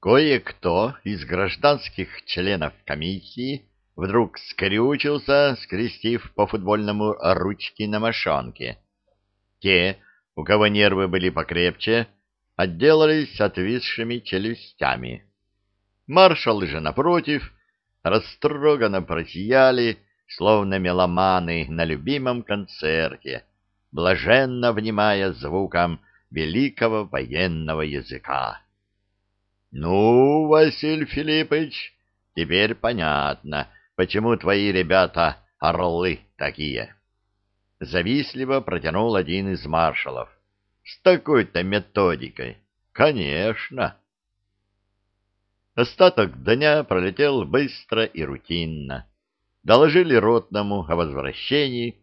Кое-кто из гражданских членов комиссии вдруг скрючился, скрестив по футбольному ручки на мошонке. Те, у кого нервы были покрепче, отделались отвисшими челюстями. Маршалы же, напротив, растроганно просияли, словно меломаны на любимом концерте, блаженно внимая звукам великого военного языка. — Ну, Василий Филиппович, теперь понятно, почему твои ребята орлы такие. Завистливо протянул один из маршалов. С такой-то методикой. Конечно. Остаток дня пролетел быстро и рутинно. Доложили ротному о возвращении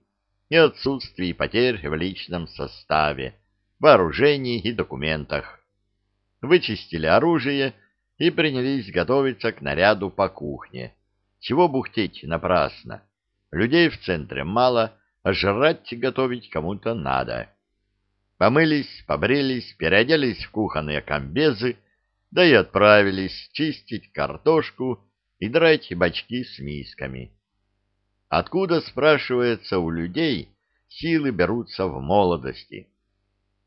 и отсутствии потерь в личном составе, вооружении и документах вычистили оружие и принялись готовиться к наряду по кухне. Чего бухтеть напрасно? Людей в центре мало, а жрать готовить кому-то надо. Помылись, побрились, переоделись в кухонные комбезы, да и отправились чистить картошку и драть бачки с мисками. Откуда, спрашивается, у людей силы берутся в молодости?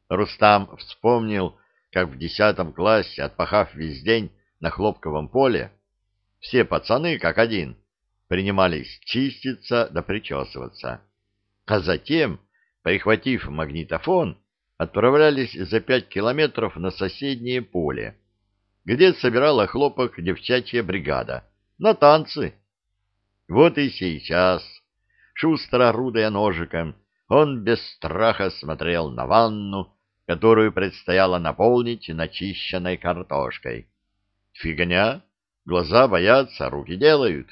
Рустам вспомнил, как в десятом классе, отпахав весь день на хлопковом поле, все пацаны, как один, принимались чиститься да причесываться. А затем, прихватив магнитофон, отправлялись за пять километров на соседнее поле, где собирала хлопок девчачья бригада, на танцы. Вот и сейчас, шустро орудуя ножиком, он без страха смотрел на ванну, которую предстояло наполнить начищенной картошкой. Фигня, глаза боятся, руки делают.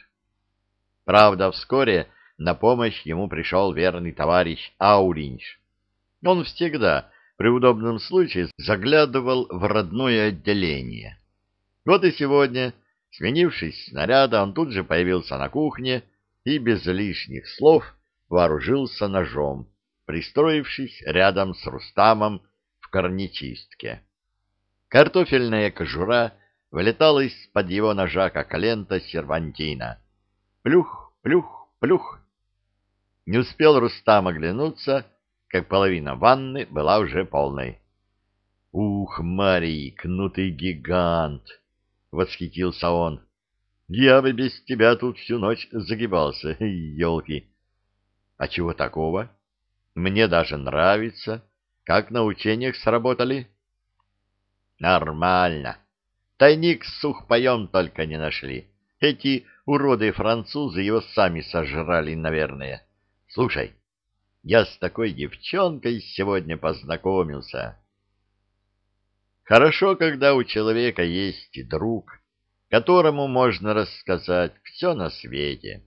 Правда, вскоре на помощь ему пришел верный товарищ Ауринш. Он всегда, при удобном случае, заглядывал в родное отделение. Вот и сегодня, сменившись снаряда, он тут же появился на кухне и без лишних слов вооружился ножом, пристроившись рядом с Рустамом корнечистке. Картофельная кожура вылетала из-под его ножа, как лента сервантина. Плюх, плюх, плюх. Не успел Рустам оглянуться, как половина ванны была уже полной. — Ух, Марик, ну ты гигант! — восхитился он. — Я бы без тебя тут всю ночь загибался, елки. — А чего такого? Мне даже нравится. — как на учениях сработали? Нормально. Тайник с сухпоем только не нашли. Эти уроды-французы его сами сожрали, наверное. Слушай, я с такой девчонкой сегодня познакомился. Хорошо, когда у человека есть друг, которому можно рассказать все на свете.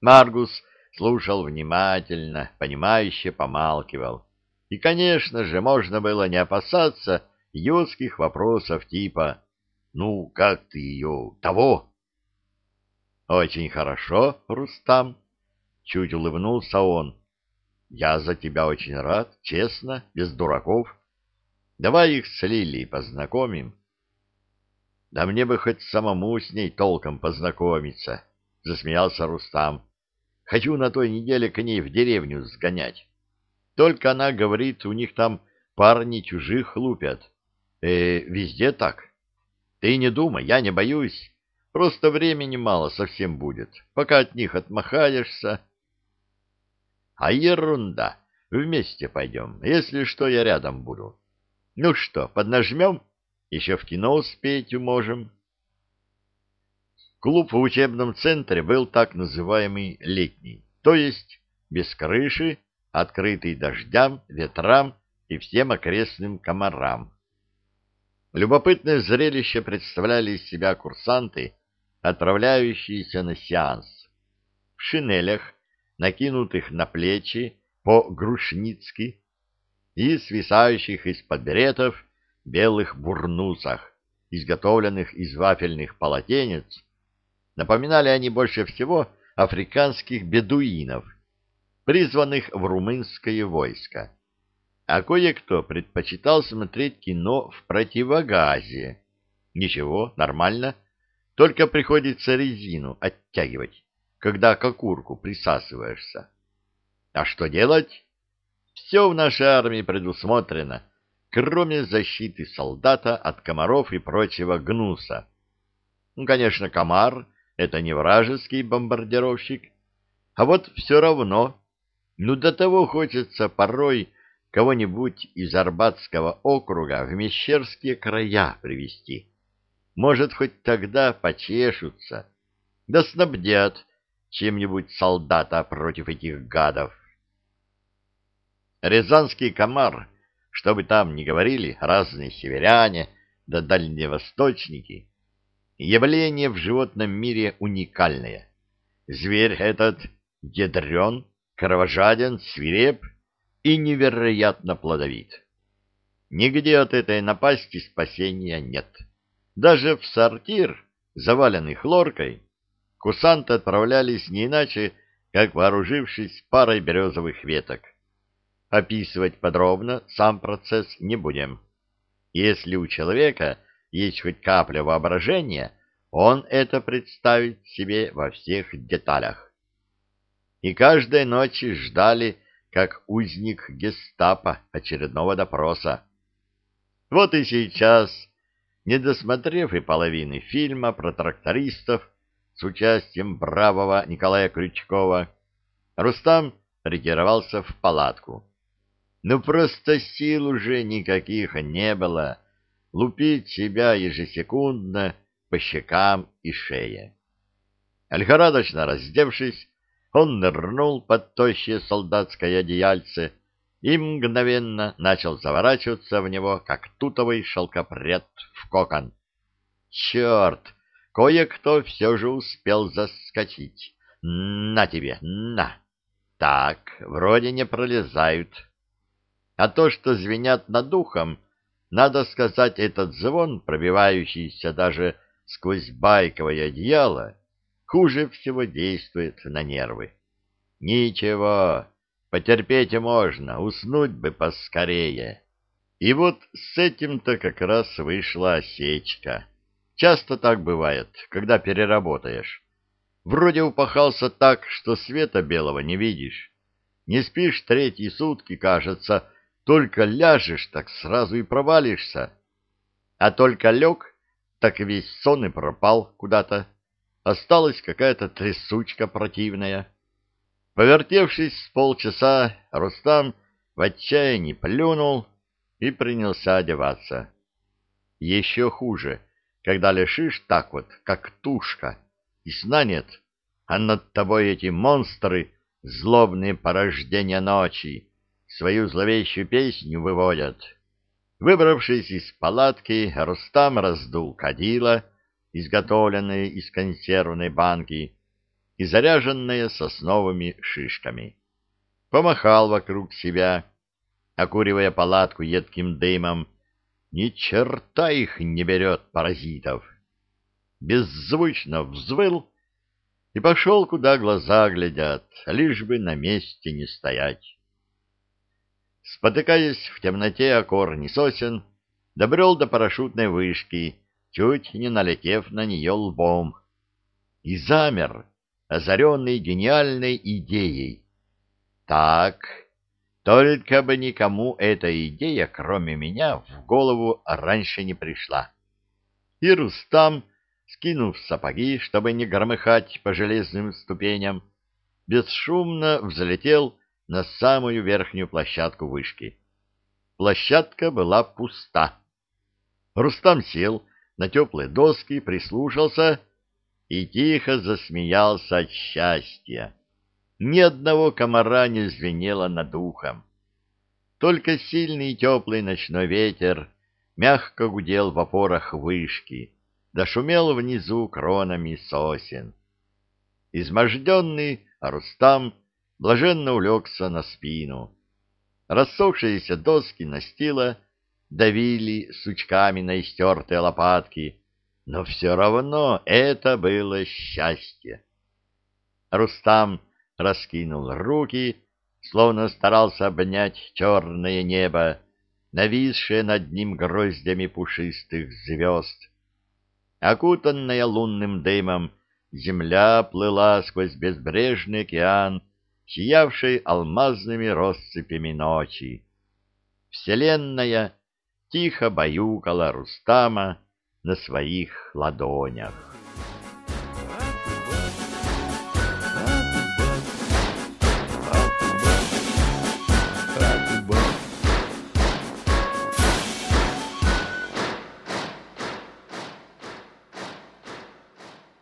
Маргус слушал внимательно, понимающе помалкивал. И, конечно же, можно было не опасаться идиотских вопросов типа «Ну, как ты ее? Того?» «Очень хорошо, Рустам», — чуть улыбнулся он. «Я за тебя очень рад, честно, без дураков. Давай их с Лилией познакомим». «Да мне бы хоть самому с ней толком познакомиться», — засмеялся Рустам. «Хочу на той неделе к ней в деревню сгонять». Только она говорит, у них там парни чужих лупят. Э, везде так. Ты не думай, я не боюсь. Просто времени мало совсем будет, пока от них отмахаешься. А ерунда. Вместе пойдем. Если что, я рядом буду. Ну что, поднажмем? Еще в кино успеть можем. Клуб в учебном центре был так называемый летний, то есть без крыши, открытый дождям, ветрам и всем окрестным комарам. Любопытное зрелище представляли из себя курсанты, отправляющиеся на сеанс. В шинелях, накинутых на плечи по-грушницки, и свисающих из-под беретов белых бурнусах, изготовленных из вафельных полотенец, напоминали они больше всего африканских бедуинов — призванных в румынское войско. А кое-кто предпочитал смотреть кино в противогазе. Ничего, нормально. Только приходится резину оттягивать, когда к окурку присасываешься. А что делать? Все в нашей армии предусмотрено, кроме защиты солдата от комаров и прочего гнуса. Ну, конечно, комар — это не вражеский бомбардировщик, а вот все равно, ну до того хочется порой кого-нибудь из Арбатского округа в Мещерские края привести. Может, хоть тогда почешутся, да снабдят чем-нибудь солдата против этих гадов. Рязанский комар, что бы там ни говорили разные северяне да дальневосточники, явление в животном мире уникальное. Зверь этот ядрен, кровожаден, свиреп и невероятно плодовит. Нигде от этой напасти спасения нет. Даже в сортир, заваленный хлоркой, курсанты отправлялись не иначе, как вооружившись парой березовых веток. Описывать подробно сам процесс не будем. Если у человека есть хоть капля воображения, он это представит себе во всех деталях. И каждой ночи ждали, как узник гестапо очередного допроса. Вот и сейчас не досмотрев и половины фильма про трактористов с участием бравого Николая Крючкова, Рустам ретировался в палатку. Ну просто сил уже никаких не было лупить себя ежесекундно по щекам и шее. Лихорадочно раздевшись, он нырнул под тощее солдатское одеяльце и мгновенно начал заворачиваться в него, как тутовый шелкопряд в кокон. Черт! Кое-кто все же успел заскочить. На тебе, на! Так, вроде не пролезают. А то, что звенят над ухом, надо сказать, этот звон, пробивающийся даже сквозь байковое одеяло, хуже всего действует на нервы. Ничего, Потерпеть можно, уснуть бы поскорее. И вот с этим-то как раз вышла осечка. Часто так бывает, когда переработаешь. Вроде упахался так, что света белого не видишь. Не спишь третьи сутки, кажется, только ляжешь, так сразу и провалишься. А только лег, так весь сон и пропал куда-то. Осталась какая-то трясучка противная. Повертевшись с полчаса, Рустам в отчаянии плюнул и принялся одеваться. Еще хуже, когда лежишь так вот, как тушка, и сна нет, а над тобой эти монстры, злобные порождения ночи, свою зловещую песню выводят. Выбравшись из палатки, Рустам раздул кадила, изготовленное из консервной банки, и заряженная сосновыми шишками. Помахал вокруг себя, окуривая палатку едким дымом. Ни черта их не берет, паразитов. Беззвучно взвыл и пошел, куда глаза глядят, лишь бы на месте не стоять. Спотыкаясь в темноте о корни сосен, добрел до парашютной вышки, чуть не налетев на нее лбом. И замер, озаренный гениальной идеей. Так, только бы никому эта идея, кроме меня, в голову раньше не пришла. И Рустам, скинув сапоги, чтобы не громыхать по железным ступеням, бесшумно взлетел на самую верхнюю площадку вышки. Площадка была пуста. Рустам сел на теплые доски, прислушался и тихо засмеялся от счастья. Ни одного комара не звенело над ухом. Только сильный теплый ночной ветер мягко гудел в опорах вышки, да шумел внизу кронами сосен. Изможденный Рустам блаженно улегся на спину. Рассохшиеся доски настила давили сучками на истертые лопатки, но все равно это было счастье. Рустам раскинул руки, словно старался обнять черное небо, нависшее над ним гроздями пушистых звезд, Окутанная лунным дымом, земля плыла сквозь безбрежный океан, сиявший алмазными россыпями ночи. Вселенная тихо баюкала Рустама на своих ладонях.